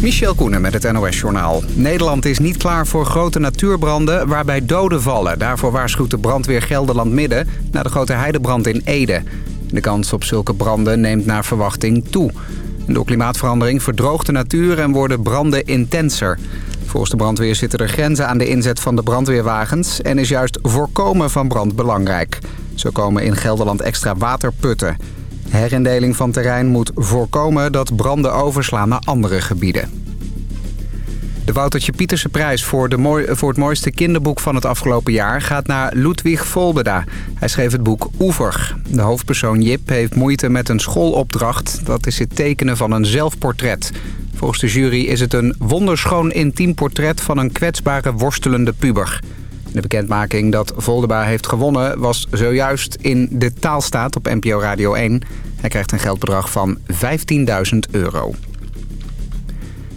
Michel Koenen met het NOS-journaal. Nederland is niet klaar voor grote natuurbranden waarbij doden vallen. Daarvoor waarschuwt de brandweer Gelderland Midden... na de grote heidebrand in Ede. De kans op zulke branden neemt naar verwachting toe. Door klimaatverandering verdroogt de natuur en worden branden intenser. Volgens de brandweer zitten er grenzen aan de inzet van de brandweerwagens... en is juist voorkomen van brand belangrijk. Zo komen in Gelderland extra waterputten... Herindeling van terrein moet voorkomen dat branden overslaan naar andere gebieden. De Woutertje Pieterse prijs voor, de voor het mooiste kinderboek van het afgelopen jaar gaat naar Ludwig Voldeda. Hij schreef het boek Oever. De hoofdpersoon Jip heeft moeite met een schoolopdracht. Dat is het tekenen van een zelfportret. Volgens de jury is het een wonderschoon intiem portret van een kwetsbare worstelende puber. De bekendmaking dat Voldeba heeft gewonnen was zojuist in de taalstaat op NPO Radio 1. Hij krijgt een geldbedrag van 15.000 euro.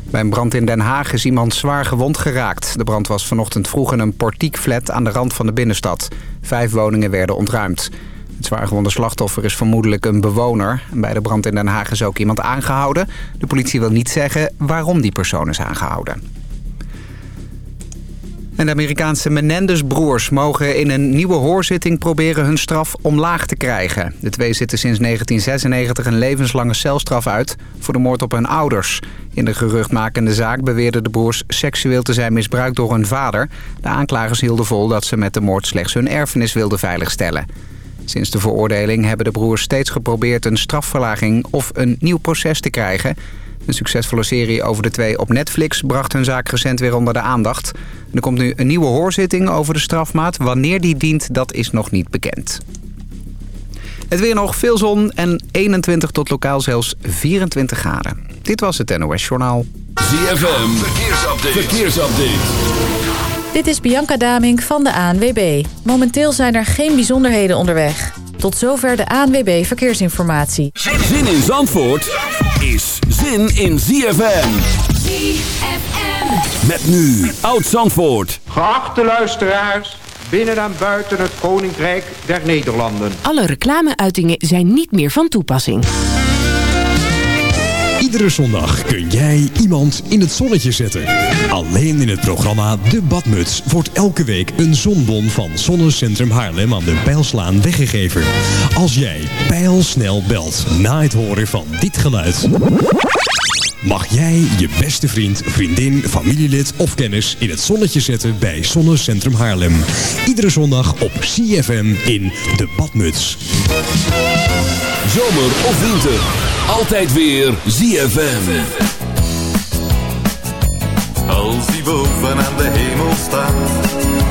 Bij een brand in Den Haag is iemand zwaar gewond geraakt. De brand was vanochtend vroeg in een portiekflat aan de rand van de binnenstad. Vijf woningen werden ontruimd. Het zwaargewonde slachtoffer is vermoedelijk een bewoner. Bij de brand in Den Haag is ook iemand aangehouden. De politie wil niet zeggen waarom die persoon is aangehouden. De Amerikaanse Menendez-broers mogen in een nieuwe hoorzitting proberen hun straf omlaag te krijgen. De twee zitten sinds 1996 een levenslange celstraf uit voor de moord op hun ouders. In de geruchtmakende zaak beweerden de broers seksueel te zijn misbruikt door hun vader. De aanklagers hielden vol dat ze met de moord slechts hun erfenis wilden veiligstellen. Sinds de veroordeling hebben de broers steeds geprobeerd een strafverlaging of een nieuw proces te krijgen... Een succesvolle serie over de twee op Netflix bracht hun zaak recent weer onder de aandacht. Er komt nu een nieuwe hoorzitting over de strafmaat. Wanneer die dient, dat is nog niet bekend. Het weer nog veel zon en 21 tot lokaal zelfs 24 graden. Dit was het NOS Journaal. ZFM, verkeersupdate. verkeersupdate. Dit is Bianca Daming van de ANWB. Momenteel zijn er geen bijzonderheden onderweg. Tot zover de ANWB Verkeersinformatie. Zin in Zandvoort is zin in ZFM. ZFM. Met nu Oud Zandvoort. Geachte luisteraars, binnen en buiten het Koninkrijk der Nederlanden. Alle reclameuitingen zijn niet meer van toepassing. Iedere zondag kun jij iemand in het zonnetje zetten. Alleen in het programma De Badmuts wordt elke week een zonbon van Zonnecentrum Haarlem aan de Pijlslaan weggegeven. Als jij pijlsnel belt na het horen van dit geluid mag jij je beste vriend, vriendin, familielid of kennis in het zonnetje zetten bij Zonnecentrum Haarlem. Iedere zondag op CFM in De Badmuts. Zomer of winter, altijd weer ZFM. Als die boven aan de hemel staat,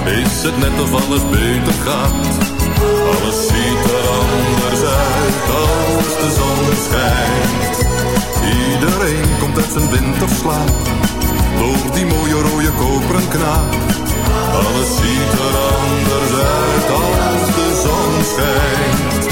is het net of alles beter gaat. Alles ziet er anders uit als de zon schijnt. Iedereen komt uit zijn winterslaap, door die mooie rode koperen knaap. Alles ziet er anders uit als de zon schijnt.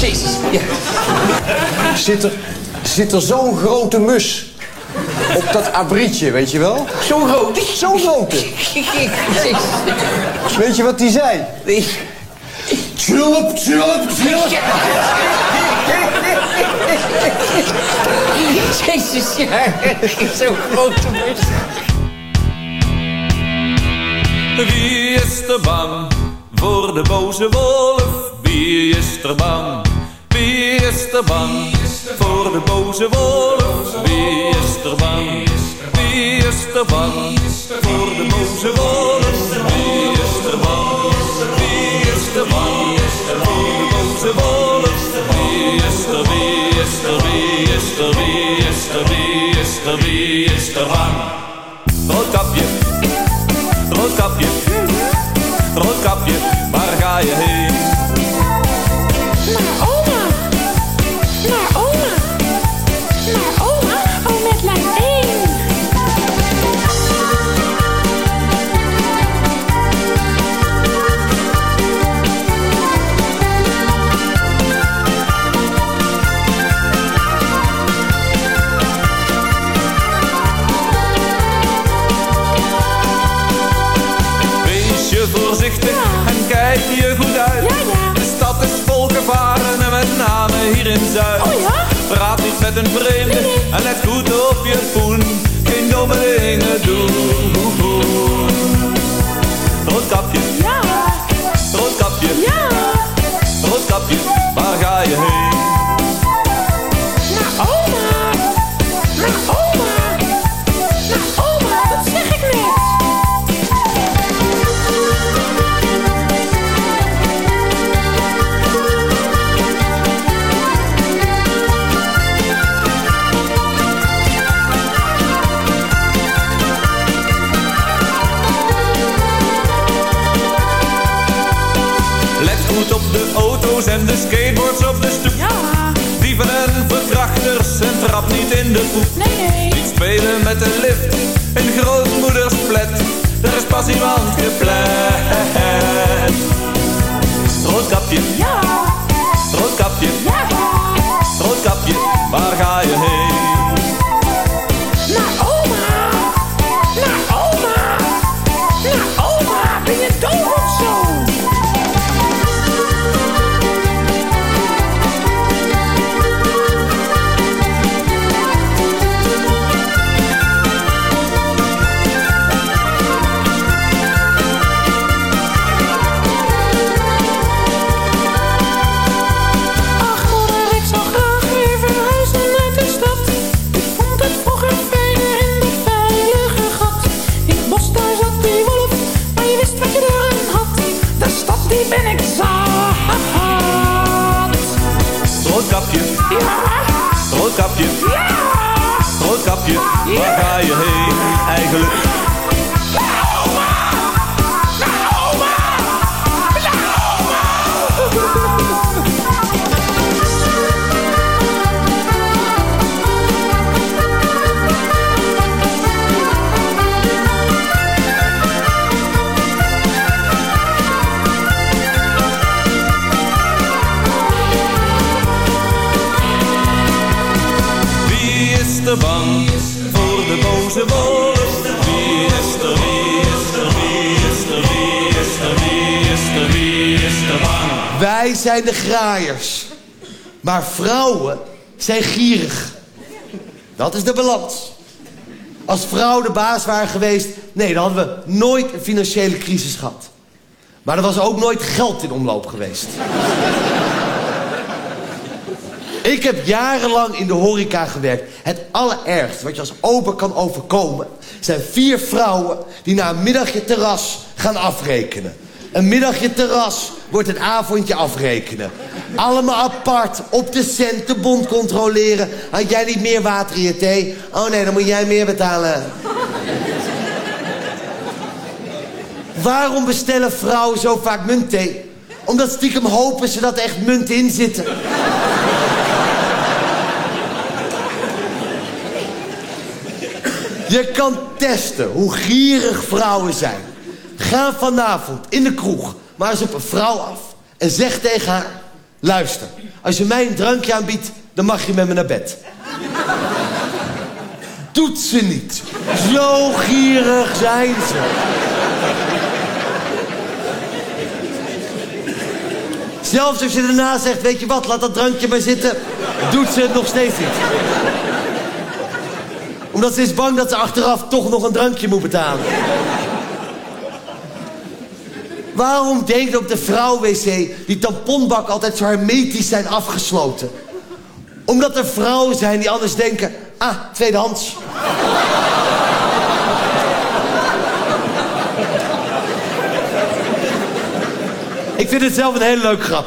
Jezus, ja. Zit er, zit er zo'n grote mus op dat abrietje, weet je wel? Zo'n grote? Zo'n grote. Weet je wat die zei? Tulp, tulp, tulp. Jezus, ja. Zo'n grote mus. Wie is er bang voor de boze wolf? Wie is er bang? Wie is er bang voor de boze wolf? Wie is er bang? Wie is er bang voor de boze wolf? Wie is er bang? Wie is er bang voor de boze wolf? Wie is er, wie is er, wie is er, wie is er, wie is er, wie is er bang? Waar ga je heen? Met een vreemde en let goed op je poen. Geen domme dingen doen. Roodkapje. Ja. Roodkapje. Ja. Roodkapje, waar ga je heen? Auto's en de skateboards op de stoep. Dieven en verkrachters en trap niet in de poep. Nee, nee. Niet spelen met de lift in grootmoeders plet. Er is pas iemand geplet. Roodkapje. Ja. Roodkapje. Roodkapje, waar ga je heen eigenlijk? Wij zijn de graaiers. Maar vrouwen zijn gierig. Dat is de balans. Als vrouwen de baas waren geweest... nee, dan hadden we nooit een financiële crisis gehad. Maar er was ook nooit geld in omloop geweest. Ik heb jarenlang in de horeca gewerkt. Het allerergste wat je als ober kan overkomen... zijn vier vrouwen die na een middagje terras gaan afrekenen. Een middagje terras wordt een avondje afrekenen. Allemaal apart, op de centenbond controleren. Had jij niet meer water in je thee? Oh nee, dan moet jij meer betalen. Waarom bestellen vrouwen zo vaak muntthee? Omdat stiekem hopen ze dat er echt munt in zitten. Je kan testen hoe gierig vrouwen zijn. Ga vanavond in de kroeg maar eens op een vrouw af en zeg tegen haar... Luister, als je mij een drankje aanbiedt, dan mag je met me naar bed. Doet ze niet. Zo gierig zijn ze. Zelfs als je daarna zegt, weet je wat, laat dat drankje maar zitten... doet ze het nog steeds niet. Omdat ze is bang dat ze achteraf toch nog een drankje moet betalen. Waarom denk je op de vrouwwc die tamponbak altijd zo hermetisch zijn afgesloten? Omdat er vrouwen zijn die anders denken, ah, tweedehands. Ik vind het zelf een hele leuke grap.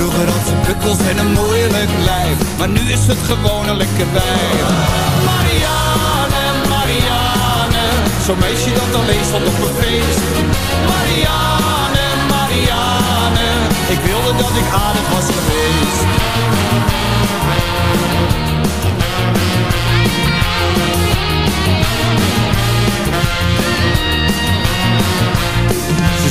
Vroeger had ze bukkels en een moeilijk lijf. Maar nu is het gewoon lekker wijf. Marianne, Marianne. Zo'n meisje dat alleen stond op een feest. Marianne, Marianne. Ik wilde dat ik aardig was geweest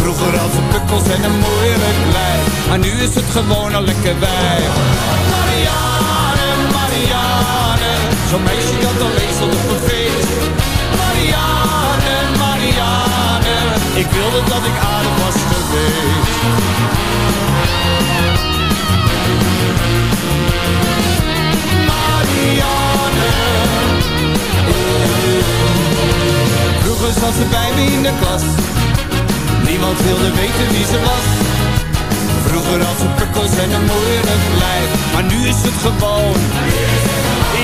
Vroeger had ze pukkels en een moeilijk lijf Maar nu is het gewoon een lekker wijf Marianne, Marianne Zo'n meisje dat alleen stond op een feest. Marianne, Marianne Ik wilde dat ik aardig was geweest. Marianne Vroeger zat ze bij me in de klas Niemand wilde weten wie ze was. Vroeger had ze pukkels en een moeilijk lijf. Maar nu is het gewoon.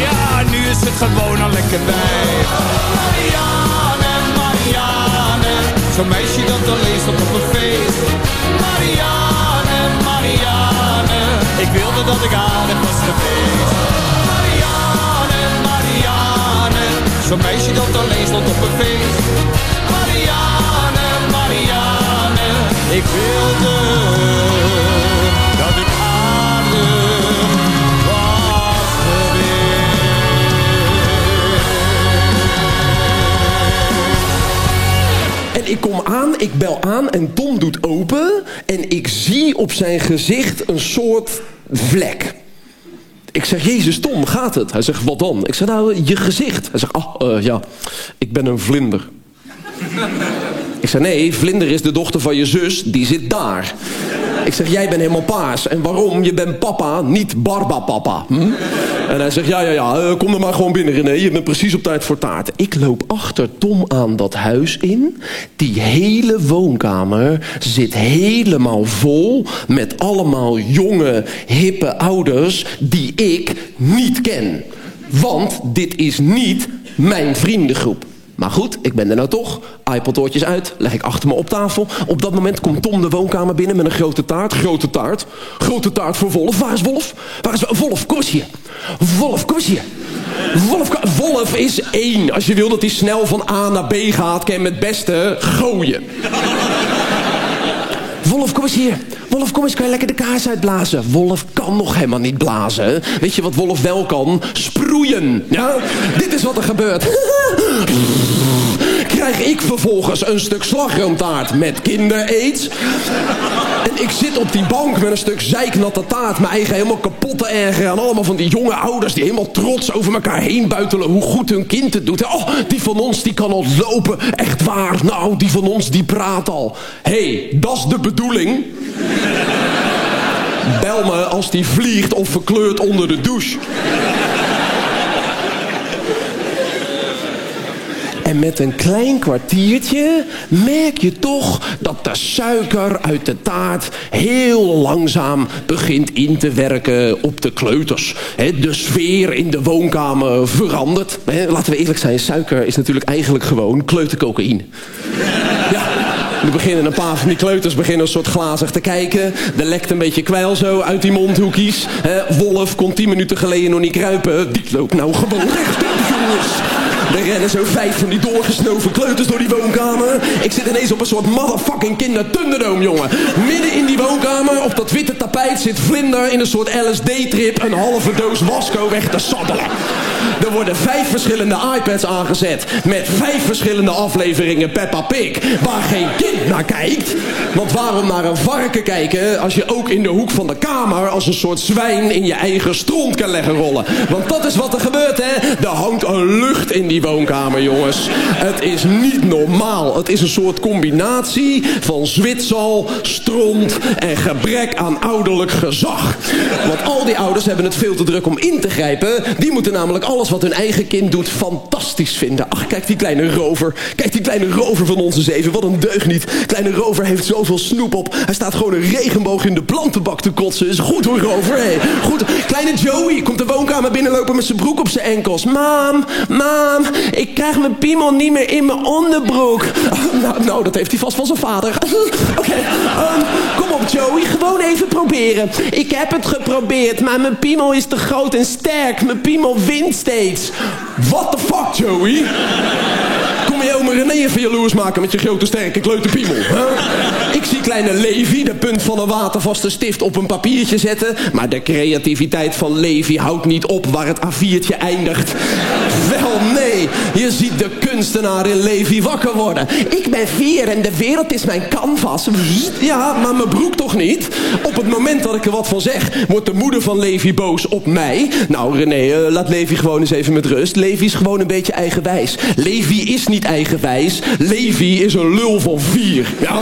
Ja, nu is het gewoon een lekker wijf. Marianne, Marianne. Zo'n meisje dat alleen stond op een feest. Marianne, Marianne. Ik wilde dat ik aardig was geweest. Marianne, Marianne. Zo'n meisje dat alleen stond op een feest. Marianne Ik wilde dat ik aardig was En ik kom aan, ik bel aan en Tom doet open. En ik zie op zijn gezicht een soort vlek. Ik zeg, Jezus Tom, gaat het? Hij zegt, wat dan? Ik zeg, nou, je gezicht. Hij zegt, ah, eh, ja, ik ben een vlinder. Ik zeg, nee, vlinder is de dochter van je zus, die zit daar. Ik zeg, jij bent helemaal paars. En waarom? Je bent papa, niet Barba-papa. Hm? En hij zegt, ja, ja, ja, eh, kom er maar gewoon binnen, René. Je bent precies op tijd voor taart. Ik loop achter Tom aan dat huis in. Die hele woonkamer zit helemaal vol... met allemaal jonge, hippe ouders die ik niet ken. Want dit is niet mijn vriendengroep. Maar goed, ik ben er nou toch. iPod-oortjes uit, leg ik achter me op tafel. Op dat moment komt Tom de woonkamer binnen met een grote taart. Grote taart. Grote taart voor Wolf. Waar is Wolf? Waar is Wolf? Kom eens hier. Wolf, kom eens hier. Wolf, Wolf is één. Als je wil dat hij snel van A naar B gaat, kan je het beste gooien. Wolf kom eens hier. Wolf, kom eens, kan je lekker de kaars uitblazen? Wolf kan nog helemaal niet blazen. Weet je wat Wolf wel kan? Sproeien. Ja? Dit is wat er gebeurt. Krijg ik vervolgens een stuk slagroomtaart met kinderaids. En ik zit op die bank met een stuk zeiknatte taart. Mijn eigen helemaal kapot te ergeren. En allemaal van die jonge ouders die helemaal trots over elkaar heen buitelen. Hoe goed hun kind het doet. Oh, die van ons die kan al lopen. Echt waar. Nou, die van ons die praat al. Hey, dat is de bedoeling. Bel me als die vliegt of verkleurt onder de douche. En met een klein kwartiertje merk je toch dat de suiker uit de taart heel langzaam begint in te werken op de kleuters. De sfeer in de woonkamer verandert. Laten we eerlijk zijn, suiker is natuurlijk eigenlijk gewoon kleutercocaïne. Ja. Beginnen een paar van die kleuters beginnen een soort glazig te kijken. Er lekt een beetje kwijl zo uit die mondhoekjes. Hè, Wolf kon tien minuten geleden nog niet kruipen. Die loopt nou gewoon rechtop, jongens. Er rennen zo vijf van die doorgesnoven kleuters door die woonkamer. Ik zit ineens op een soort motherfucking kinder Thunderdome, jongen. Midden in die woonkamer, op dat witte tapijt, zit Vlinder in een soort LSD-trip een halve doos wasco weg te saddelen. Er worden vijf verschillende iPads aangezet. Met vijf verschillende afleveringen Peppa Pig. Waar geen kind naar kijkt. Want waarom naar een varken kijken als je ook in de hoek van de kamer als een soort zwijn in je eigen stront kan leggen rollen. Want dat is wat er gebeurt hè. Er hangt een lucht in die woonkamer jongens. Het is niet normaal. Het is een soort combinatie van zwitsal, stront en gebrek aan ouderlijk gezag. Want al die ouders hebben het veel te druk om in te grijpen. Die moeten namelijk alles wat hun eigen kind doet fantastisch vinden. Ach, kijk die kleine rover. Kijk die kleine rover van onze zeven. Wat een deugniet. Kleine rover heeft zoveel snoep op. Hij staat gewoon een regenboog in de plantenbak te kotsen. Is goed hoor, rover. Goed. Kleine Joey komt de woonkamer binnenlopen met zijn broek op zijn enkels. Mam, mam, ik krijg mijn piemel niet meer in mijn onderbroek. Nou, nou, dat heeft hij vast van zijn vader. Oké, ehm, kom op Joey, gewoon even proberen. Ik heb het geprobeerd, maar mijn piemel is te groot en sterk. Mijn piemel wint steeds. What the fuck, Joey? Je oma René even jaloers maken met je grote sterke kleuterpiemel? Huh? Ik zie kleine Levi de punt van een watervaste stift op een papiertje zetten. Maar de creativiteit van Levi houdt niet op waar het A4'tje eindigt. Wel nee, je ziet de kunstenaar in Levi wakker worden. Ik ben vier en de wereld is mijn canvas. Ja, maar mijn broek toch niet? Op het moment dat ik er wat van zeg, wordt de moeder van Levi boos op mij. Nou René, eh, laat Levi gewoon eens even met rust. Levi is gewoon een beetje eigenwijs. Levi is niet eigenwijs. Levi is een lul van vier. Ja?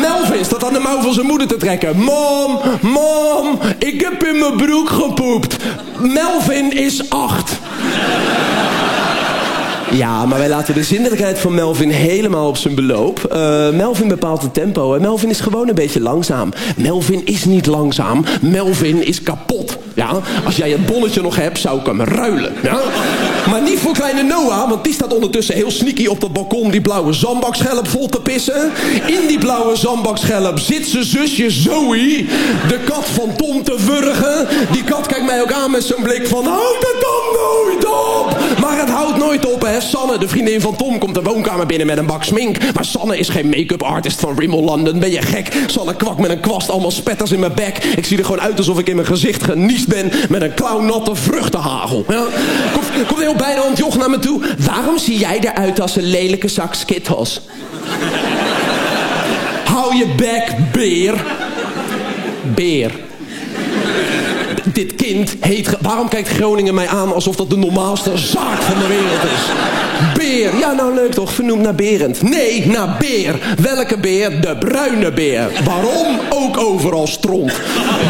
Melvin staat aan de mouw van zijn moeder te trekken. Mom, mom, ik heb in mijn broek gepoept. Melvin is acht. Ja, maar wij laten de zinnelijkheid van Melvin helemaal op zijn beloop. Eh, Melvin bepaalt het tempo en Melvin is gewoon een beetje langzaam. Melvin is niet langzaam, Melvin is kapot. Ja, als jij het bonnetje nog hebt, zou ik hem ruilen. Ja? Maar niet voor kleine Noah, want die staat ondertussen heel sneaky op dat balkon die blauwe zandbakschelp vol te pissen. In die blauwe zandbakschelp zit zijn zusje Zoe, de kat van Tom te wurgen. Die kat kijkt mij ook aan met zo'n blik van, houd het dan nooit op! Maar het houdt nooit op, hè. Sanne, de vriendin van Tom, komt de woonkamer binnen met een bak smink. Maar Sanne is geen make-up artist van Rimmel London. Ben je gek? Sanne kwak met een kwast, allemaal spetters in mijn bek. Ik zie er gewoon uit alsof ik in mijn gezicht geniest ben met een klauwnatte vruchtenhagel. Ja? Komt, komt heel bijna joch naar me toe. Waarom zie jij eruit als een lelijke zak skittles? Hou je bek, beer. Beer. Dit kind heet... Waarom kijkt Groningen mij aan alsof dat de normaalste zaak van de wereld is? Beer. Ja, nou leuk toch? Vernoemd naar Berend. Nee, naar beer. Welke beer? De bruine beer. Waarom? Ook overal stront.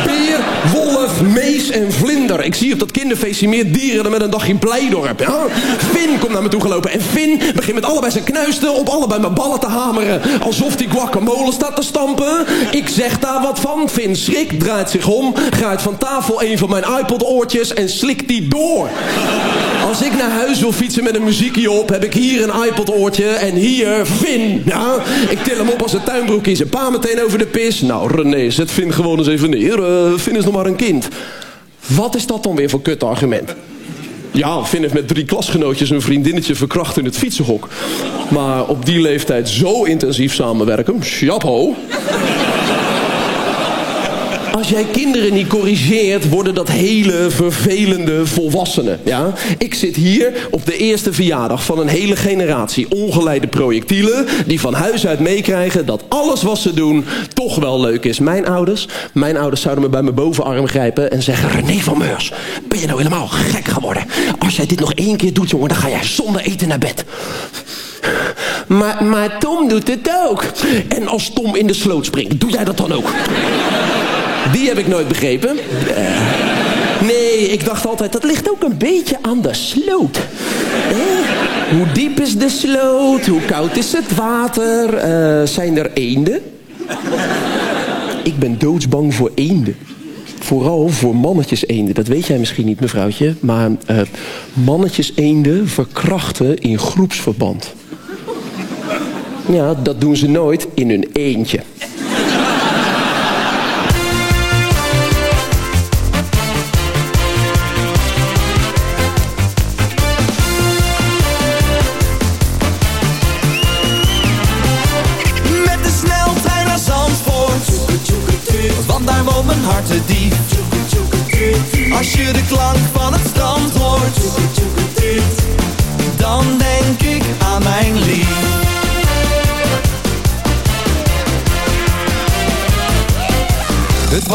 Beer, wolf, en vlinder. Ik zie op dat kinderfeestje meer dieren dan met een dag in Blijdorp. Ja? Finn komt naar me toe gelopen. En Finn begint met allebei zijn knuisten op allebei mijn ballen te hameren. Alsof die guacamole staat te stampen. Ik zeg daar wat van. Finn schrikt, draait zich om, gaat van tafel een van mijn iPod-oortjes en slikt die door. Als ik naar huis wil fietsen met een muziekje op, heb ik hier een iPod-oortje en hier Finn. Ja, ik til hem op als een tuinbroekje. Zijn pa meteen over de pis. Nou, René, zet Finn gewoon eens even neer. Eh, Finn is nog maar een kind. Wat is dat dan weer voor kut argument? Ja, Finn heeft met drie klasgenootjes een vriendinnetje verkracht in het fietsenhok. Maar op die leeftijd zo intensief samenwerken, chapeau. Als jij kinderen niet corrigeert, worden dat hele vervelende volwassenen. Ja? Ik zit hier op de eerste verjaardag van een hele generatie ongeleide projectielen... die van huis uit meekrijgen dat alles wat ze doen toch wel leuk is. Mijn ouders, mijn ouders zouden me bij mijn bovenarm grijpen en zeggen... René van Meurs, ben je nou helemaal gek geworden? Als jij dit nog één keer doet, jongen, dan ga jij zonder eten naar bed. Maar, maar Tom doet het ook. En als Tom in de sloot springt, doe jij dat dan ook? Die heb ik nooit begrepen. Eh, nee, ik dacht altijd, dat ligt ook een beetje aan de sloot. Eh, hoe diep is de sloot? Hoe koud is het water? Eh, zijn er eenden? Ik ben doodsbang voor eenden. Vooral voor mannetjes eenden. Dat weet jij misschien niet, mevrouwtje. Maar eh mannetjes eenden verkrachten in groepsverband. Ja, dat doen ze nooit in hun eentje.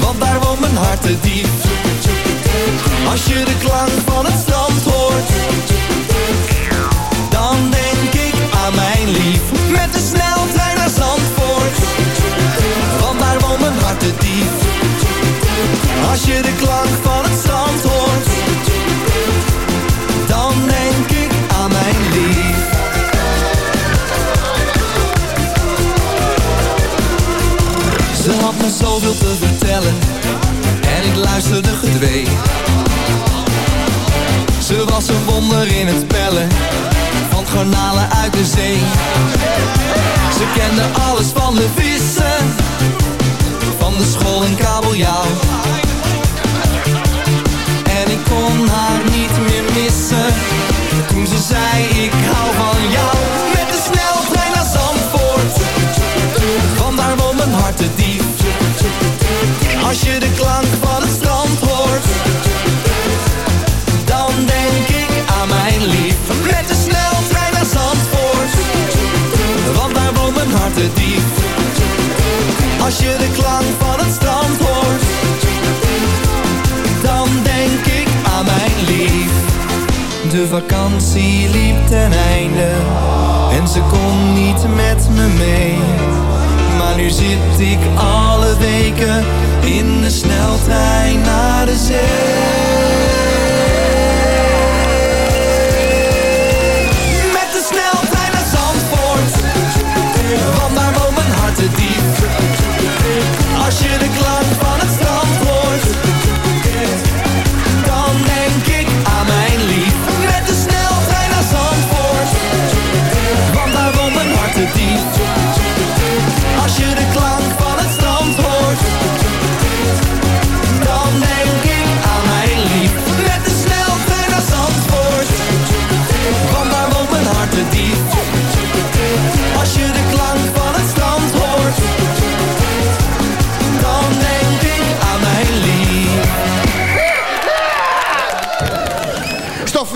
Want daar woont mijn hart te diep. Als je de klank van het strand hoort. Dan denk ik aan mijn lief. Met de sneltrein naar Zandvoort. Want daar woont mijn hart te diep. Als je de klank Ze had me zoveel te vertellen. En ik luisterde gedwee. Ze was een wonder in het pellen van garnalen uit de zee. Ze kende alles van de vissen, van de school en kabeljauw. En ik kon haar niet meer missen, toen ze zei ik hou van jou. Als je de klank van het strand hoort, dan denk ik aan mijn lief. Met de sneltrein naar Zandvoort, want daar woont mijn hart te diep. Als je de klank van het strand hoort, dan denk ik aan mijn lief. De vakantie liep ten einde en ze kon niet met me mee. Maar nu zit ik alle weken in de sneltrein naar de zee. Want daar woont mijn hart te diep. Als je de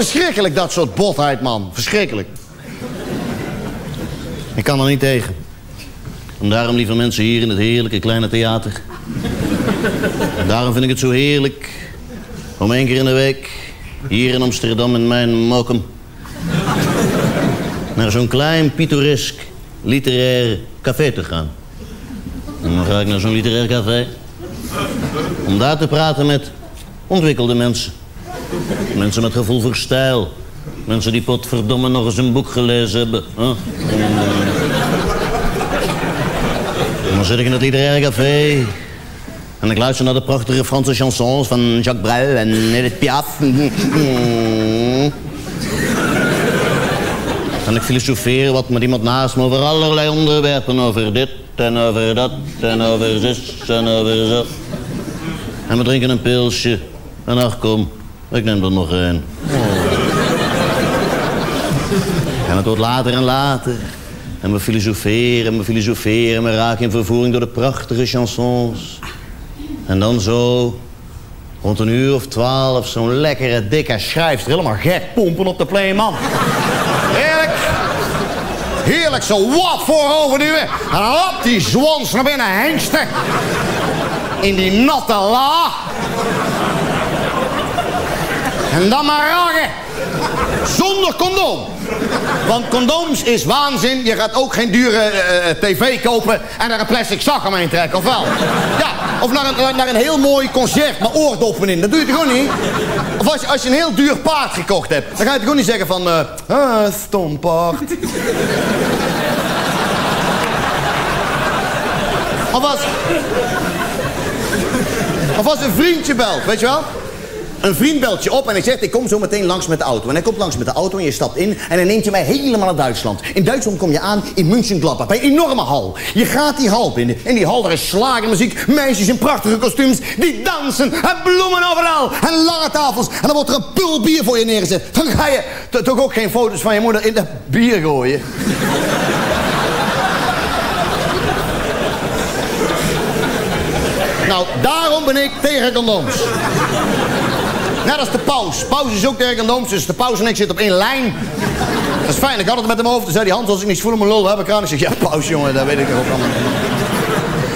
verschrikkelijk, dat soort botheid, man. Verschrikkelijk. Ik kan er niet tegen. En daarom, lieve mensen, hier in het heerlijke kleine theater. En daarom vind ik het zo heerlijk om één keer in de week... hier in Amsterdam in mijn mokum... naar zo'n klein, pittoresk, literair café te gaan. En dan ga ik naar zo'n literair café... om daar te praten met ontwikkelde mensen. Mensen met gevoel voor stijl. Mensen die potverdomme nog eens een boek gelezen hebben. hè? En, eh, dan zit ik in het literaire café. En ik luister naar de prachtige Franse chansons van Jacques Brel en Edith Piaf. En ik filosofeer wat met iemand naast me over allerlei onderwerpen. Over dit en over dat en over zus en over zo. En we drinken een pilsje. En ach kom, ik neem er nog een. En het wordt later en later. En we filosoferen, we filosoferen, we raken in vervoering door de prachtige chansons. En dan zo, rond een uur of twaalf, zo'n lekkere, dikke schrijfster. Helemaal gek pompen op de playman. Heerlijk. Heerlijk, zo wat vooroverduwen. En hop, die zwans naar binnen hengsten. In die natte la. En dan maar ragen. Zonder condoom. Want condooms is waanzin. Je gaat ook geen dure eh, eh, tv kopen en er een plastic zak omheen trekken, of wel? Ja, of naar een, naar een heel mooi concert met oordoppen in. Dat doe je toch gewoon niet? Of als je, als je een heel duur paard gekocht hebt, dan ga je toch gewoon niet zeggen van... eh ah, stom paard. Of als... Of als een vriendje belt, weet je wel? Een vriend belt je op en hij zegt, ik kom zo meteen langs met de auto. En hij komt langs met de auto en je stapt in en hij neemt je mee helemaal naar Duitsland. In Duitsland kom je aan in München-Gladbach, bij een enorme hal. Je gaat die hal binnen. In die hal, daar is slagermuziek, meisjes in prachtige kostuums, die dansen en bloemen overal. En lange tafels. En dan wordt er een pul bier voor je neergezet. Dan ga je toch ook geen foto's van je moeder in dat bier gooien. Nou, daarom ben ik tegen condooms. Net als de paus. Paus is ook tegen condooms, dus de paus en ik zitten op één lijn. Dat is fijn, ik had het met hem over. Toen zei die hand, als ik niet voel mijn lul heb ik aan. Ik zeg, ja paus jongen, dat weet ik ook allemaal.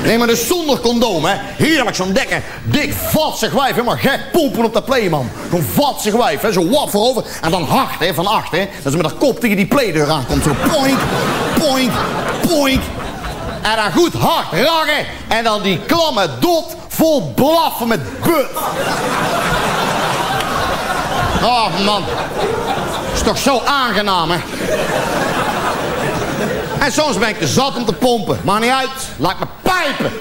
Nee, maar dus zonder condoom, hè. Heerlijk, zo'n dikke, dik, vatsig wijf. Helemaal gek pompen op dat playmman. Zo'n vatsig wijf, hè. Zo wat voorover. En dan hard, hè, van achter, hè. Dat ze met haar kop tegen die playdeur aankomt. Zo poink, poink, poink. En dan goed hard ragen. En dan die klamme dot vol blaffen met but. Oh man. Is toch zo aangenaam, hè? En soms ben ik te zat om te pompen. Maakt niet uit. Laat me pijpen.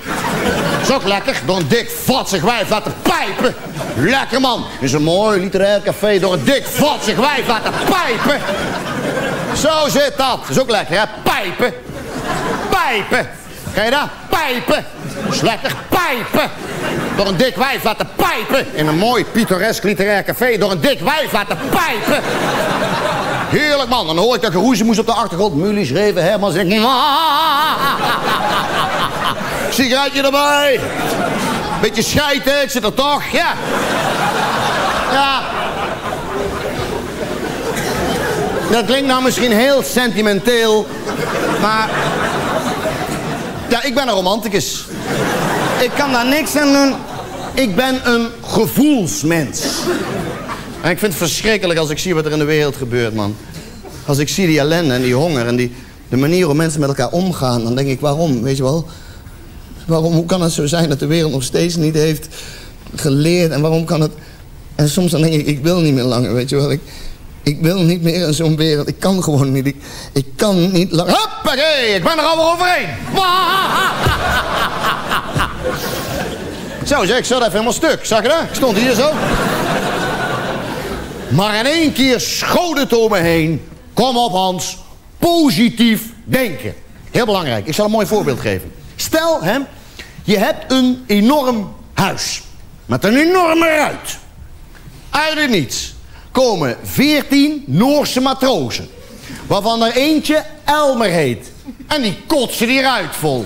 Is ook lekker. Door een dik, vatsig wijf laten pijpen. Lekker man. Is een mooi literair café door een dik, vatsig wijf laten pijpen. Zo zit dat. Is ook lekker, hè? Pijpen. Pijpen. Kan je dat? Pijpen. Is lekker. Pijpen. Door een dik wijf laten pijpen. In een mooi pittoresk literair café. Door een dik wijf laten pijpen. Heerlijk man. Dan hoor ik dat geroezemoes op de achtergrond. Mulies, Reven, Herman zegt... Sigaretje erbij. Beetje schijten, ik zit er toch. Ja. Ja. Dat klinkt nou misschien heel sentimenteel. Maar... Ja, ik ben een romanticus. Ik kan daar niks aan doen. Ik ben een gevoelsmens. En ik vind het verschrikkelijk als ik zie wat er in de wereld gebeurt, man. Als ik zie die ellende en die honger en die, de manier hoe mensen met elkaar omgaan... dan denk ik, waarom, weet je wel? Waarom, hoe kan het zo zijn dat de wereld nog steeds niet heeft geleerd? En waarom kan het... En soms dan denk ik, ik wil niet meer langer, weet je wel? Ik, ik wil niet meer in zo'n wereld. Ik kan gewoon niet. Ik, kan niet langer... Hoppakee, ik ben er al overheen. Zo zeg, ik zat even helemaal stuk. Zag je dat? Ik stond hier zo. Maar in één keer schoot het door me heen. Kom op Hans, positief denken. Heel belangrijk, ik zal een mooi voorbeeld geven. Stel, hè, je hebt een enorm huis. Met een enorme ruit. Uit het niets komen veertien Noorse matrozen. Waarvan er eentje Elmer heet. En die kotsen die ruit vol.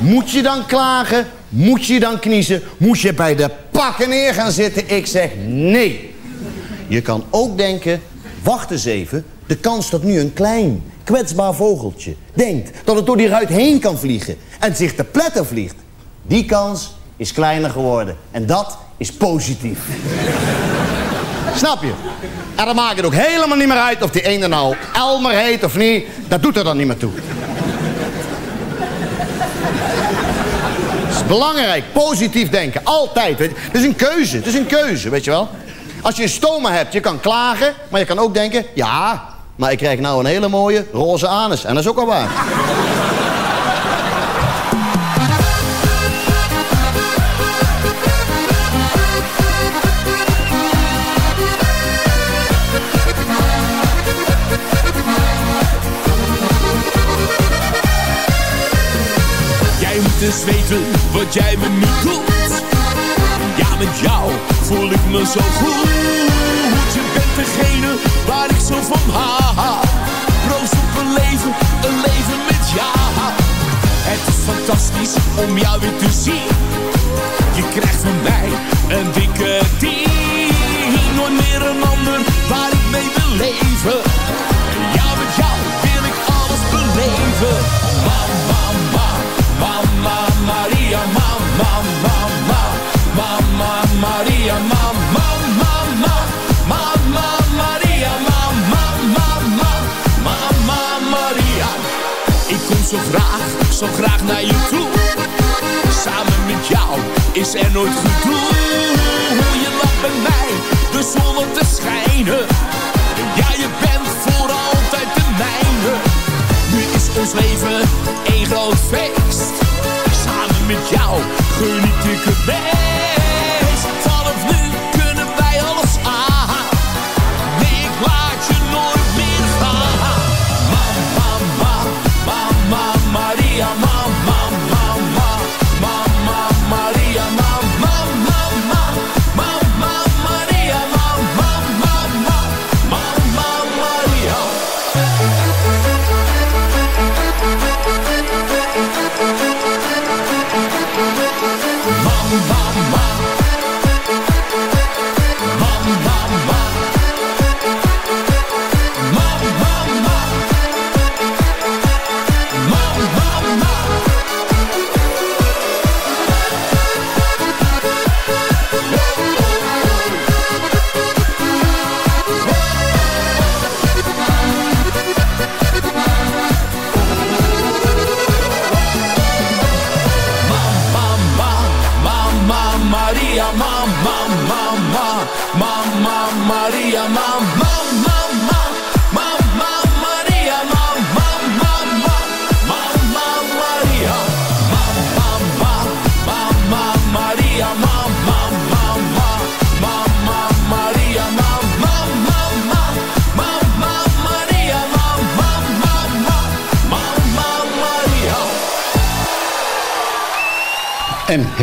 Moet je dan klagen? Moet je dan kniezen? Moet je bij de pakken neer gaan zitten? Ik zeg nee. Je kan ook denken, wacht eens even. De kans dat nu een klein, kwetsbaar vogeltje denkt dat het door die ruit heen kan vliegen en zich te pletter vliegt. Die kans is kleiner geworden. En dat is positief. Snap je? En dan maakt het ook helemaal niet meer uit of die ene nou Elmer heet of niet. Dat doet er dan niet meer toe. Het is belangrijk, positief denken. Altijd. Weet je. Het is een keuze, het is een keuze, weet je wel. Als je een stoma hebt, je kan klagen, maar je kan ook denken... ja, maar ik krijg nou een hele mooie roze anus. En dat is ook al waar. Wat jij me nu doet? Ja, met jou voel ik me zo goed. Je bent degene waar ik zo van hou. Proost op een leven, een leven met jou. Het is fantastisch om jou weer te zien. Je krijgt van mij een dikke tien. Nooit meer een ander waar ik mee wil leven. Ja, met jou wil ik alles beleven. Maria, mama, mama, mama, Maria, mama, mama, mama, Maria, mama, mama, mama, Maria. Ik kom zo graag, zo graag naar je toe. Samen met jou is er nooit gedoe. Je lacht bij mij, de zon te schijnen. Ja, je bent voor altijd de mijne. Nu is ons leven één groot feest. Met jou geniet ik het.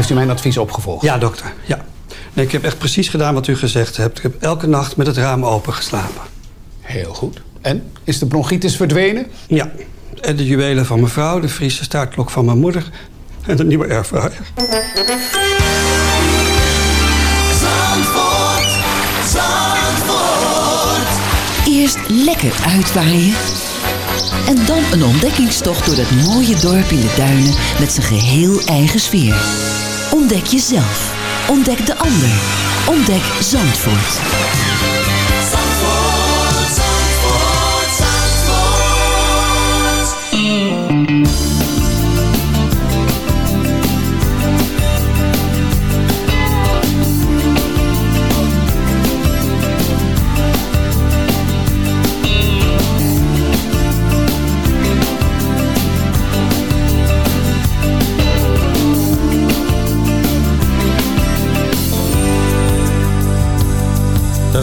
Heeft u mijn advies opgevolgd? Ja, dokter. Ja. Nee, ik heb echt precies gedaan wat u gezegd hebt. Ik heb elke nacht met het raam open geslapen. Heel goed. En, is de bronchitis verdwenen? Ja. En de juwelen van mijn vrouw, de Friese staartklok van mijn moeder... en de nieuwe airfryer. Zandvoort, Zandvoort. Eerst lekker uitwaaien. En dan een ontdekkingstocht door dat mooie dorp in de duinen met zijn geheel eigen sfeer. Ontdek jezelf. Ontdek de ander. Ontdek Zandvoort. Zandvoort, Zandvoort, Zandvoort.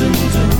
zou ze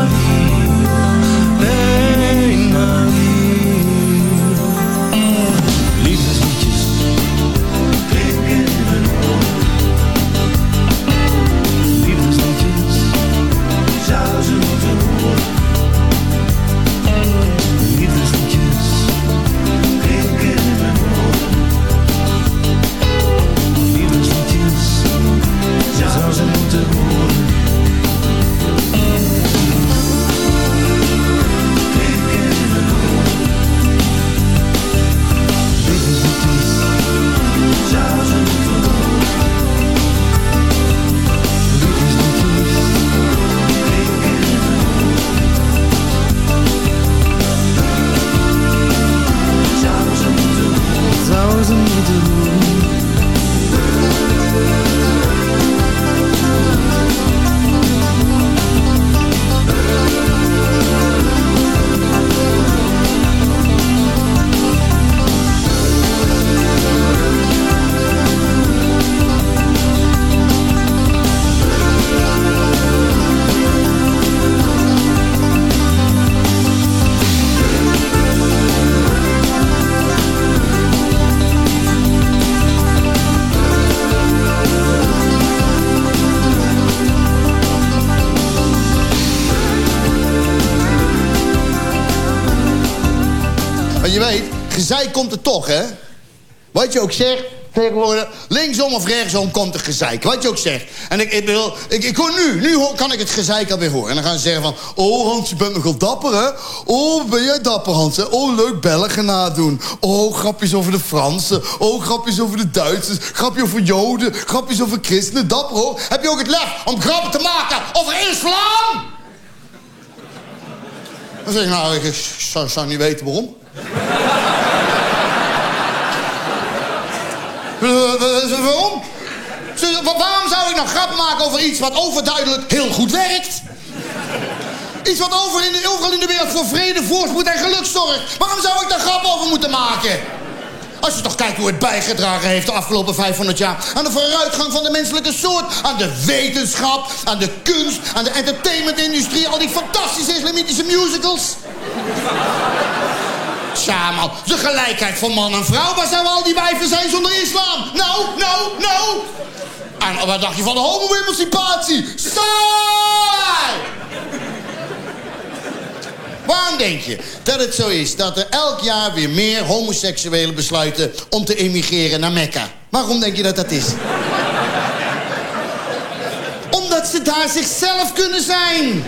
gezeik komt er toch, hè? Wat je ook zegt, tegenwoordig, linksom of rechtsom komt er gezeik. Wat je ook zegt. En ik, ik, wil, ik, ik hoor nu, nu kan ik het gezeik alweer horen. En dan gaan ze zeggen van, oh Hans, je bent nogal dapper, hè? Oh, ben jij dapper, Hans, hè? Oh, leuk Belgen nadoen. Oh, grapjes over de Fransen. Oh, grapjes over de Duitsers. Grapjes over Joden. Grapjes over christenen. Dapper, hoor. Heb je ook het lef om grappen te maken over islam? Dan zeg ik, nou, ik zou, zou niet weten waarom. Eh, Waarom? Waarom zou ik nou grappen maken over iets wat overduidelijk heel goed werkt? Iets wat over in de, overal in de wereld voor vrede, voorspoed en geluk zorgt. Waarom zou ik daar grappen over moeten maken? Als je toch kijkt hoe het bijgedragen heeft de afgelopen 500 jaar... aan de vooruitgang van de menselijke soort, aan de wetenschap, aan de kunst... aan de entertainmentindustrie, al die fantastische islamitische musicals. Tja, man, de gelijkheid van man en vrouw. Waar zouden al die wijven zijn zonder islam? Nou, nou, nou. En wat dacht je van de homo-emancipatie? Saai! Waarom denk je dat het zo is dat er elk jaar weer meer homoseksuelen besluiten om te emigreren naar Mekka? Waarom denk je dat dat is? Omdat ze daar zichzelf kunnen zijn.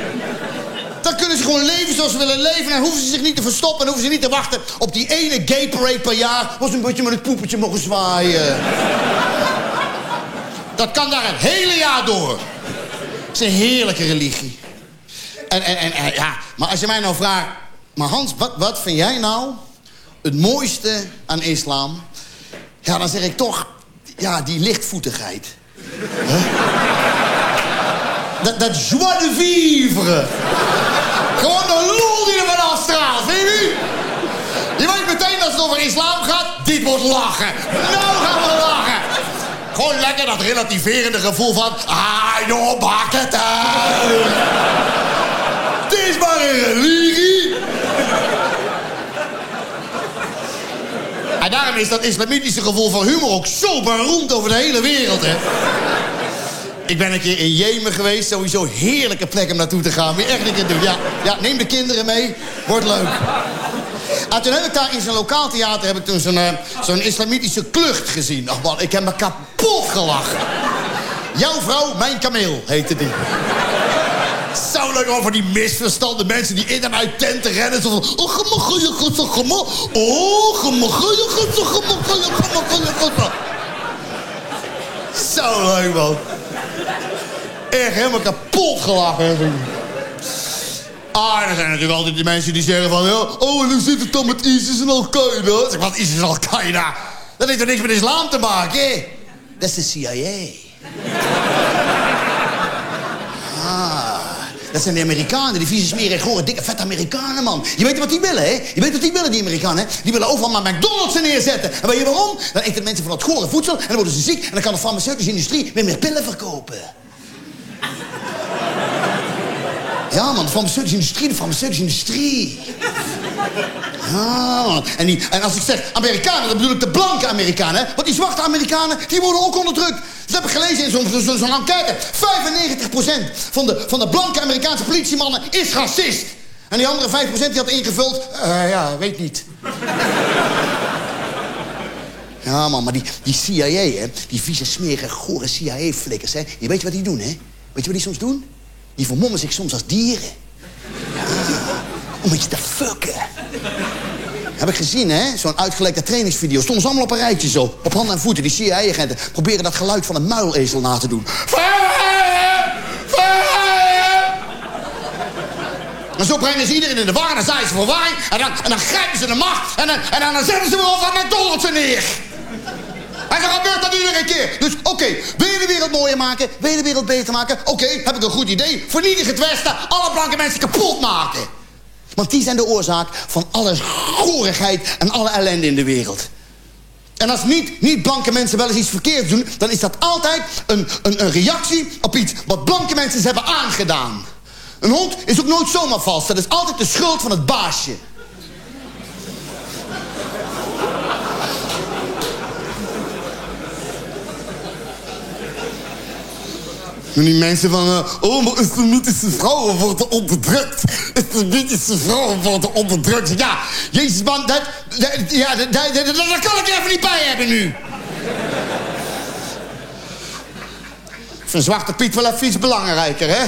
Dan kunnen ze gewoon leven zoals ze willen leven. En hoeven ze zich niet te verstoppen. En hoeven ze niet te wachten op die ene gay parade per jaar. Waar ze een beetje met het poepetje mogen zwaaien. Dat kan daar het hele jaar door. Het is een heerlijke religie. En, en, en, ja, maar als je mij nou vraagt... Maar Hans, wat, wat vind jij nou het mooiste aan islam? Ja, dan zeg ik toch... Ja, die lichtvoetigheid. Dat, dat joie de vivre. Gewoon de lol die er van afstraalt, vind je? Je weet meteen als het over islam gaat, dit wordt lachen. Nou gaan we lachen. Gewoon lekker dat relativerende gevoel van... Ah, joh, bak het uit. Het is maar een religie. En daarom is dat islamitische gevoel van humor ook zo beroemd over de hele wereld, hè. Ik ben een keer in Jemen geweest. Sowieso heerlijke plek om naartoe te gaan. Moet je echt een keer doen. Ja, neem de kinderen mee. Wordt leuk. En toen heb ik daar in zo'n lokaal theater... heb ik toen zo'n eh, zo'n islamitische klucht gezien. Ach man, ik heb me kapot gelachen. Jouw vrouw, mijn kameel, heette die. Zo leuk over die misverstanden mensen die in en uit tenten rennen. Zo van, oh, gemakkelijk, gemakkelijk. Oh, gemakkelijk, zo gemakkelijk, gemakkelijk. Zo leuk, man. Echt helemaal kapot gelachen. Ah, er zijn natuurlijk altijd die mensen die zeggen van... Oh, en hoe zit het dan met ISIS en Al-Qaeda? Zeg, wat ISIS en Al-Qaeda? Dat heeft toch niks met islam te maken, hè? Dat is de CIA. Ah, dat zijn de Amerikanen, die vieze smerige, gore, dikke, vette Amerikanen, man. Je weet wat die willen, hè? Je weet wat die willen, die Amerikanen? Die willen overal maar McDonald's neerzetten. En weet je waarom? Dan eten mensen van dat gore voedsel en dan worden ze ziek... en dan kan de farmaceutische industrie weer meer pillen verkopen. Ja, man, de farmaceutische industrie, de farmaceutische industrie. Ja, man. En, die, en als ik zeg Amerikanen, dan bedoel ik de blanke Amerikanen. Want die zwarte Amerikanen, die worden ook onderdrukt. Dat heb ik gelezen in zo'n zo, enquête. 95% van de, van de blanke Amerikaanse politiemannen is racist. En die andere 5% die had ingevuld... eh, ja, weet niet. Ja, man, maar die, die CIA, hè, die vieze, smerige, gore CIA-flikkers, hè... Die weet je wat die doen, hè? Weet je wat die soms doen? Die vermommen zich soms als dieren. Ja, om je te fucken. Heb ik gezien, hè? Zo'n uitgelekte trainingsvideo. Stonden ze allemaal op een rijtje zo. Op handen en voeten. Die CIA-agenten proberen dat geluid van een muilezel na te doen. En zo brengen ze iedereen in de war. Dan zaaien ze. En dan, en dan grijpen ze de macht. En dan, en dan zetten ze weer over aan McDonald's neer. En dan gebeurt dat iedere keer. Dus oké, wil je de wereld mooier maken? Wil je de wereld beter maken? Oké, heb ik een goed idee. Vernietig het Westen. Alle blanke mensen kapot maken. Want die zijn de oorzaak van alle gorigheid en alle ellende in de wereld. En als niet, niet blanke mensen wel eens iets verkeerds doen... dan is dat altijd een, een, een reactie op iets wat blanke mensen hebben aangedaan. Een hond is ook nooit zomaar vals. Dat is altijd de schuld van het baasje. En die mensen van... eh, oh, maar islamitische vrouwen worden onderdrukt. Islamitische vrouwen worden onderdrukt. Ja, jezus man, dat... ja, dat, kan ik even niet bij hebben nu. Vind Zwarte Piet wel even iets belangrijker, hè?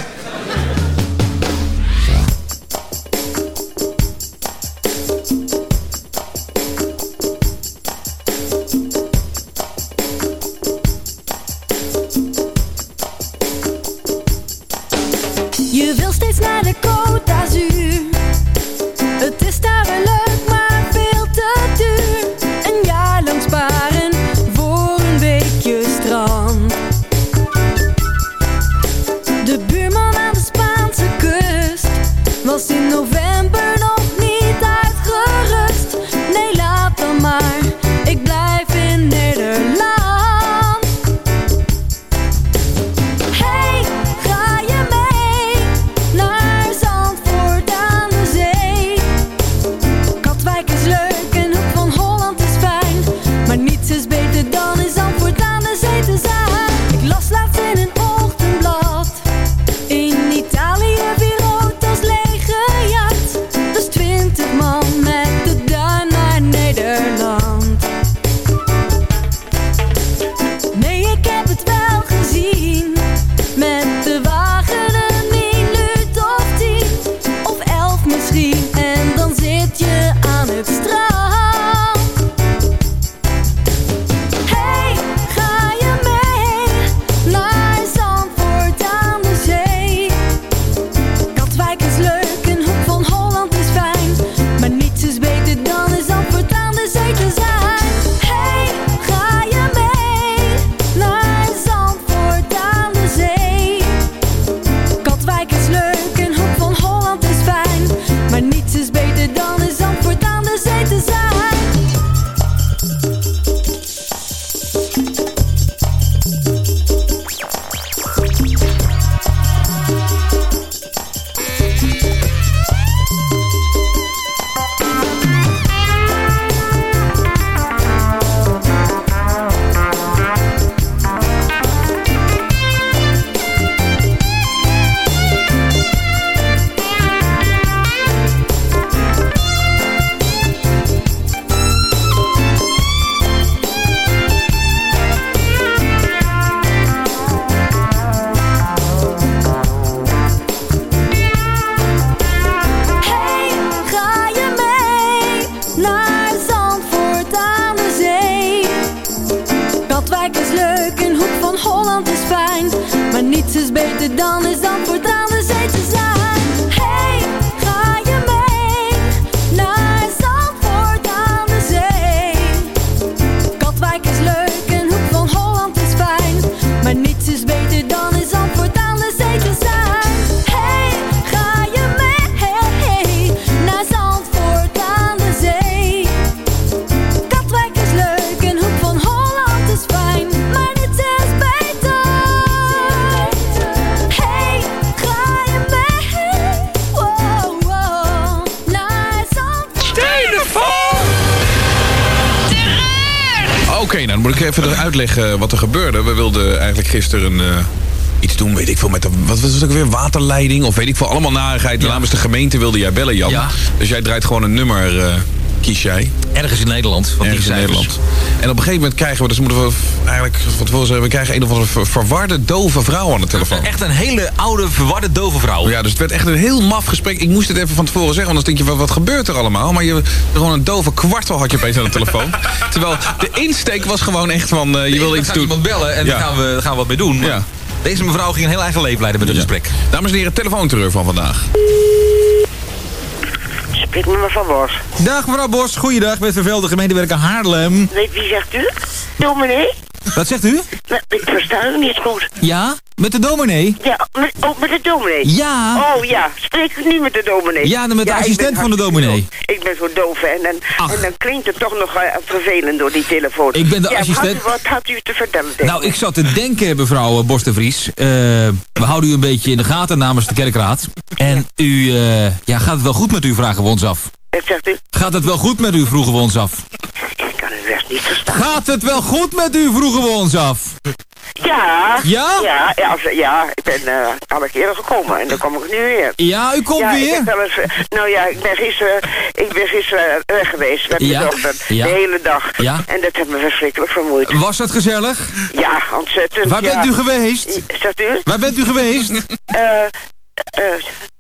Uitleggen wat er gebeurde. We wilden eigenlijk gisteren eh, iets doen, weet ik veel, met de, wat was het ook weer, waterleiding of weet ik veel, allemaal narigheid. Namens de gemeente wilde jij bellen, Jan. Ja. Dus jij draait gewoon een nummer, eh, kies jij. Ergens in Nederland. Want Ergens die in. Nederland. En op een gegeven moment krijgen we, dus moeten we eigenlijk van tevoren zeggen, we krijgen een of andere ver- verwarde, dove vrouw aan de telefoon. Echt een hele oude, verwarde, dove vrouw. Ja, dus het werd echt een heel maf gesprek. Ik moest het even van tevoren zeggen, anders denk je, wat, wat gebeurt er allemaal? Maar je, gewoon een dove kwartel had je opeens aan de telefoon. Terwijl de insteek was gewoon echt van, eh, je wil Dan iets doen. iemand bellen en Ja. daar gaan we, gaan we wat mee doen. Maar Ja. Deze mevrouw ging een heel eigen leven leiden met het gesprek. Dames en heren, telefoonterreur van vandaag. Spreek met mevrouw Bos. Dag mevrouw Bos, goeiedag. Met vervelde gemeentewerker Haarlem. Weet wie zegt u? Dominee? Wat zegt u? Nou, ik versta u niet goed. Ja? Met de dominee? Ja, met, oh, met de dominee? Ja. Oh ja, spreek u nu met de dominee? Ja, met de ik assistent van de dominee. doof. Ik ben zo doof en dan, en dan klinkt het toch nog eh, vervelend door die telefoon. Ik ben de ja, assistent- Wat, wat had u te vertellen? Nou, ik zat te denken, mevrouw eh, Bos de Vries. Eh, we houden u een beetje in de gaten namens de kerkraad. En u, ja, gaat het wel goed met u, vragen we ons af. Wat zegt u? Gaat het wel goed met u, vroegen we ons af. Ik kan het best niet verstaan. Gaat het wel goed met u, vroegen we ons af. Ja. Ja? Ja, ja, als- ja ik ben eh alle keren gekomen en dan kom ik nu weer. Ja, u komt ja, weer? Ik eens, eh, nou ja, ik ben gisteren, ik ben gisteren weg geweest met Ja, mijn dochter. ja. De hele dag. Ja. En dat heeft me verschrikkelijk vermoeid. Was het gezellig? Ja, ontzettend. Waar bent u geweest? Zegt u? Waar bent u geweest? Eh, eh,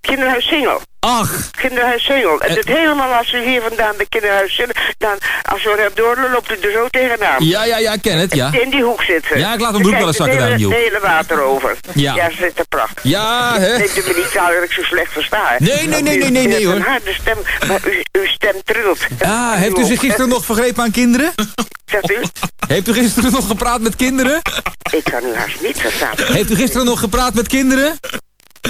kinderhuis Singel. Ach. Kinderhuis Singel. En het helemaal als u hier vandaan de kinderhuis Singel, dan als we er door loopt u er zo tegenaan. Ja, ja, ja, ik ken het, ja. In die hoek zitten. Ja, ik laat Dan broek wel eens zakken daar in die het hoek. hele- Het water over. Ja. Ja, ze zit er prachtig. Ja, hè? Neemt u me niet dat ik zo slecht versta. Nee, nee, nee, nee, nee, nee, hoor. een harde stem, maar uw stem trilt. Ah, heeft u zich gisteren nog vergrepen aan kinderen? Zegt u? Heeft u gisteren nog gepraat met kinderen? Ik kan u haast niet verstaan. Heeft u gisteren nog gepraat met kinderen?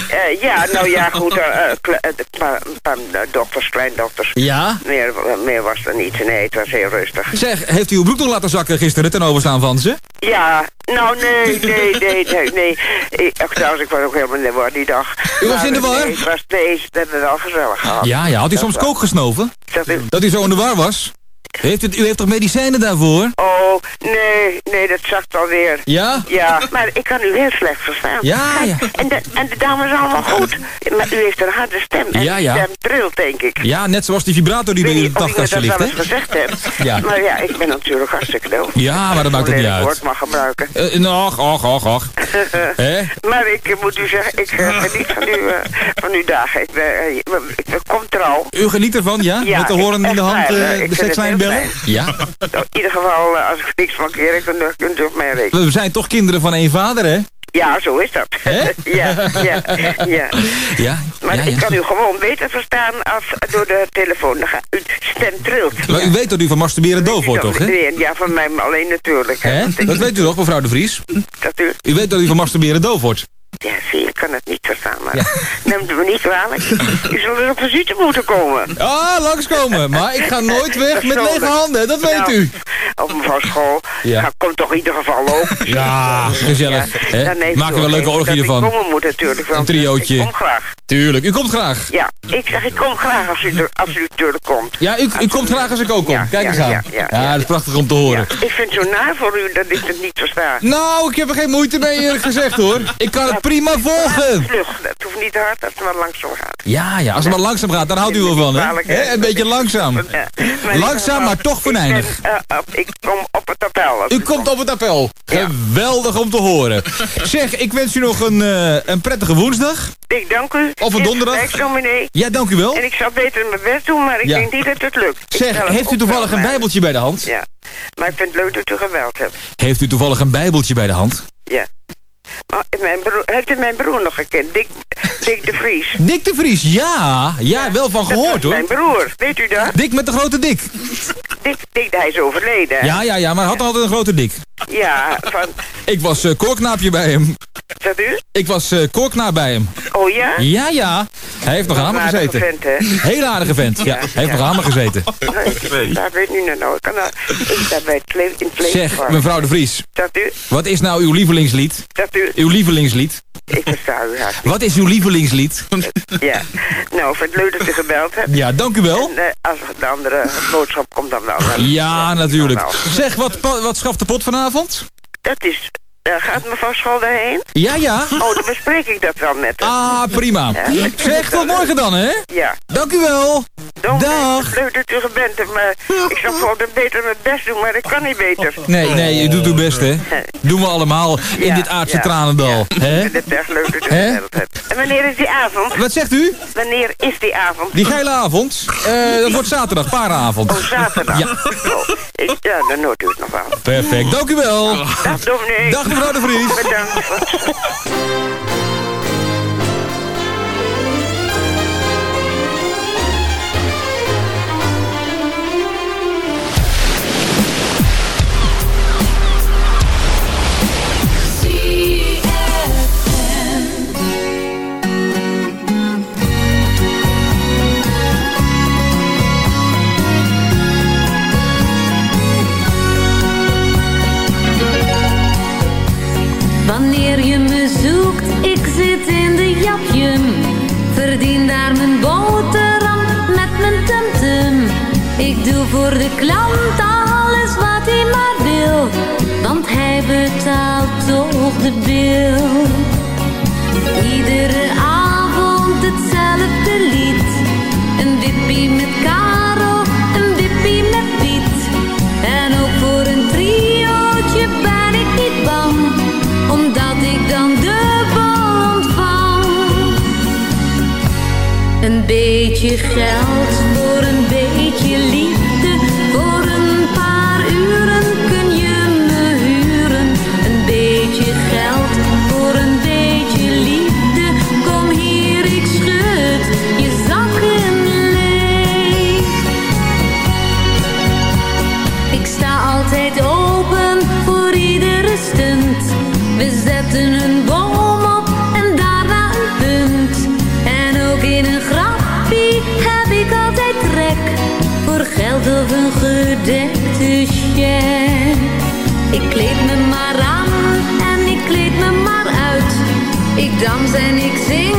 Eh, ja, nou ja, goed. kle- een paar, een paar eh, dochters, kleindochters. Ja? Meer, meer was er niet. Nee, het was heel rustig. Zeg, heeft u uw broek nog laten zakken gisteren ten overstaan van ze? Ja, nou nee, nee, nee, nee, nee. Ik, trouwens, ik was ook helemaal in de war die dag. U was Maar, in de war? Nee, het was deze, dat hebben we al gezellig gehad. Ja, ja. Had u Dat soms kook gesnoven? Zegt u? Dat u zo in de war was? Heeft u, u heeft toch medicijnen daarvoor? Oh, nee, nee, dat zakt alweer. Ja? Ja, maar ik kan u heel slecht verstaan. Ja, ja. En de, en de dames allemaal goed. Maar u heeft een harde stem. En Ja, ja. stem trilt, denk ik. Ja, net zoals die vibrator die bij u in de Of ik dagkastje dat ligt, wel hè? eens gezegd heb. Ja. Maar ja, ik ben natuurlijk hartstikke doof. Ja, maar dat maakt ook niet Ik uit. woord mag gebruiken. Eh, nou, ach, ach, ach, ach. Hè? maar ik eh, moet u zeggen, ik eh, geniet van, uw, eh, van uw dagen. Ik, eh, ik, ik kom trouw. U geniet ervan, ja? Ja, Met de ik- horen in de hand, eh, eh, ik de het sekslijn bellen? Ja. In ieder geval, eh, als ik niks mankeer, kunt u, kunt u op mij rekenen. We zijn toch kinderen van één vader, hè? Ja, zo is dat. ja, ja, ja. Ja. Maar ja, ik ja. kan u gewoon beter verstaan als door de telefoon. Dan gaat uw stem trilt. Maar u weet dat u van masturberen doof wordt, toch, hè? Ja, van mij alleen natuurlijk. hè. Hè? Dat weet u toch, mevrouw de Vries? Dat u, U weet dat u van masturberen doof wordt. Ja, zie je, ik kan het niet verstaan. Maar neemt u me niet kwalijk. U zult er op visite moeten komen. Ah, langskomen. Maar ik ga nooit weg met lege handen, dat weet Nou, u. Op van school. Ja. Ja. komt toch in ieder geval ook. Ja, gezellig. heeft Maken we een leuke orgie dat ervan. Ik komen moet natuurlijk. Een want triootje. Ik kom graag. Tuurlijk, u komt graag. Ja, ik zeg ik kom graag als u, er, als u natuurlijk komt. Ja, u, u komt graag als ik ook kom. Ja, Kijk ja, eens aan. ja, Ja, ja, ja. dat is prachtig om te horen. Ik vind het zo naar voor u dat ik het niet versta. Nou, ik heb er geen moeite mee eerlijk gezegd hoor. Ik kan het prima volgen. Het hoeft niet te hard als het maar langzaam gaat. Ja, ja, als het maar langzaam gaat, dan houdt u wel van, hè? Een beetje langzaam. Langzaam, maar toch venijnig. Ik, eh, ik kom op het appel. U komt op het appel. Geweldig om te horen. Zeg, ik wens u nog een, eh, een prettige woensdag. Ik dank u. Of een donderdag. Ja, dank u wel. En ik zal beter mijn best doen, maar ik denk niet dat het lukt. Zeg, heeft u toevallig een bijbeltje bij de hand? Ja, maar ik vind het leuk dat u geweld hebt. Heeft u toevallig een bijbeltje bij de hand? Ja. Oh, mijn broer, heeft u mijn broer nog gekend? Dick, Dick de Vries. Dick de Vries, ja. Ja, wel van gehoord Dat hoor. mijn broer, weet u dat? Dick met de grote dik. Dick, Dick hij is overleden. Ja, ja, ja, maar hij had altijd een grote dik. Ja, van... Ik was eh koorknaapje bij hem. Dat u? Ik was koorknaap bij hem. Oh ja? Ja, ja. Hij heeft nog aan me Een aardige gezeten. vent, hè? Heel aardige vent. Ja, hij heeft nog aan me gezeten. Dat weet nu nog nooit. Ik kan dat- Ik sta bij het in het Zeg, mevrouw de Vries. Dat u? Wat is nou uw lievelingslied? Dat u? Uw lievelingslied? Ik versta u. Wat is uw lievelingslied? Ja. Nou, voor het leuk dat u gebeld hebt. Ja, dank u wel. En, eh, als de andere boodschap komt dan wel. Ja, natuurlijk. dan wel. Zeg, wat, wat schaft de pot vanavond? Dat is... eh, gaat mevrouw School daarheen? Ja, ja. Oh, dan bespreek ik dat wel met haar. Ah, prima. Ja. Zeg, tot morgen dan, hè? Ja. Dank u wel. Dag. Leuk dat u er bent, maar ik zou gewoon beter mijn best doen, maar ik kan niet beter. Nee, nee, u doet uw best, hè? Doen we allemaal in Ja, dit aardse ja, tranendal. Hè? Ik vind het echt leuk dat u hebt. En wanneer is die avond? Wat zegt u? Wanneer is die avond? Die geile avond? Eh, dat wordt zaterdag, paardenavond. Oh, zaterdag. Ja. Oh, ik, ja, dan hoort u het nog wel. Perfect, dank u wel. Dag, dominee. Dag, mevrouw de Vries. Bedankt. Wanneer je me zoekt, ik zit in de japjum. Verdien daar mijn boterham met mijn tumtum. Ik doe voor de klant alles wat hij maar wil. Want hij betaalt toch de bil. Beetje geld en ik zing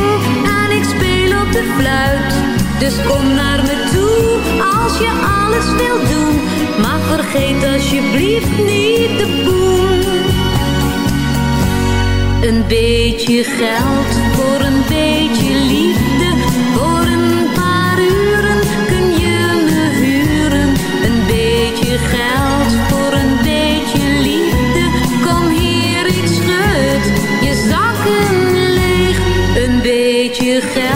en ik speel op de fluit. Dus kom naar me toe als je alles wilt doen. Maar vergeet alsjeblieft niet de boem. Een beetje geld voor een beetje liefde. Beetje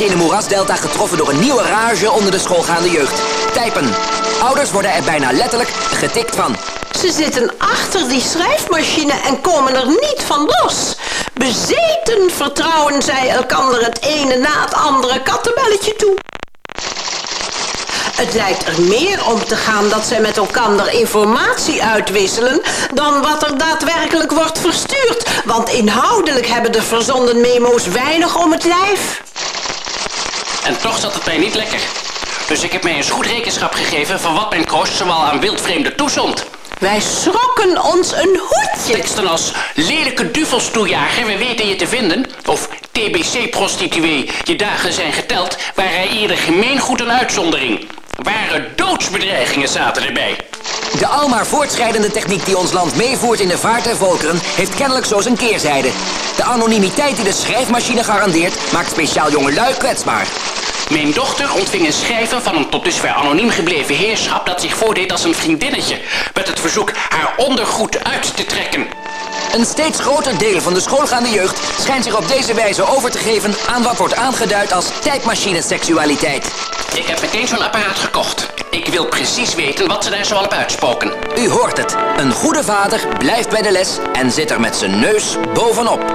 in de moerasdelta getroffen door een nieuwe rage onder de schoolgaande jeugd. Typen. Ouders worden er bijna letterlijk getikt van. Ze zitten achter die schrijfmachine en komen er niet van los. Bezeten vertrouwen zij elkander het ene na het andere kattenbelletje toe. Het lijkt er meer om te gaan dat zij met elkaar informatie uitwisselen... dan wat er daadwerkelijk wordt verstuurd. Want inhoudelijk hebben de verzonden memo's weinig om het lijf. En toch zat het mij niet lekker. Dus ik heb mij eens goed rekenschap gegeven van wat mijn kroost zoal aan wildvreemden toezond. Wij schrokken ons een hoedje. Teksten als lelijke duvelstoejager, we weten je te vinden. Of TBC-prostituee, je dagen zijn geteld, waren hij eerder gemeengoed een uitzondering. Ware doodsbedreigingen zaten erbij. De almaar voortschrijdende techniek die ons land meevoert in de vaart der volkeren... heeft kennelijk zo zijn keerzijde. De anonimiteit die de schrijfmachine garandeert... maakt speciaal jongelui kwetsbaar. Mijn dochter ontving een schrijven van een tot dusver anoniem gebleven heerschap... dat zich voordeed als een vriendinnetje... met het verzoek haar ondergoed uit te trekken. Een steeds groter deel van de schoolgaande jeugd schijnt zich op deze wijze over te geven aan wat wordt aangeduid als tijdmachine-seksualiteit. Ik heb meteen zo'n apparaat gekocht. Ik wil precies weten wat ze daar zoal op uitspoken. U hoort het. Een goede vader blijft bij de les en zit er met zijn neus bovenop.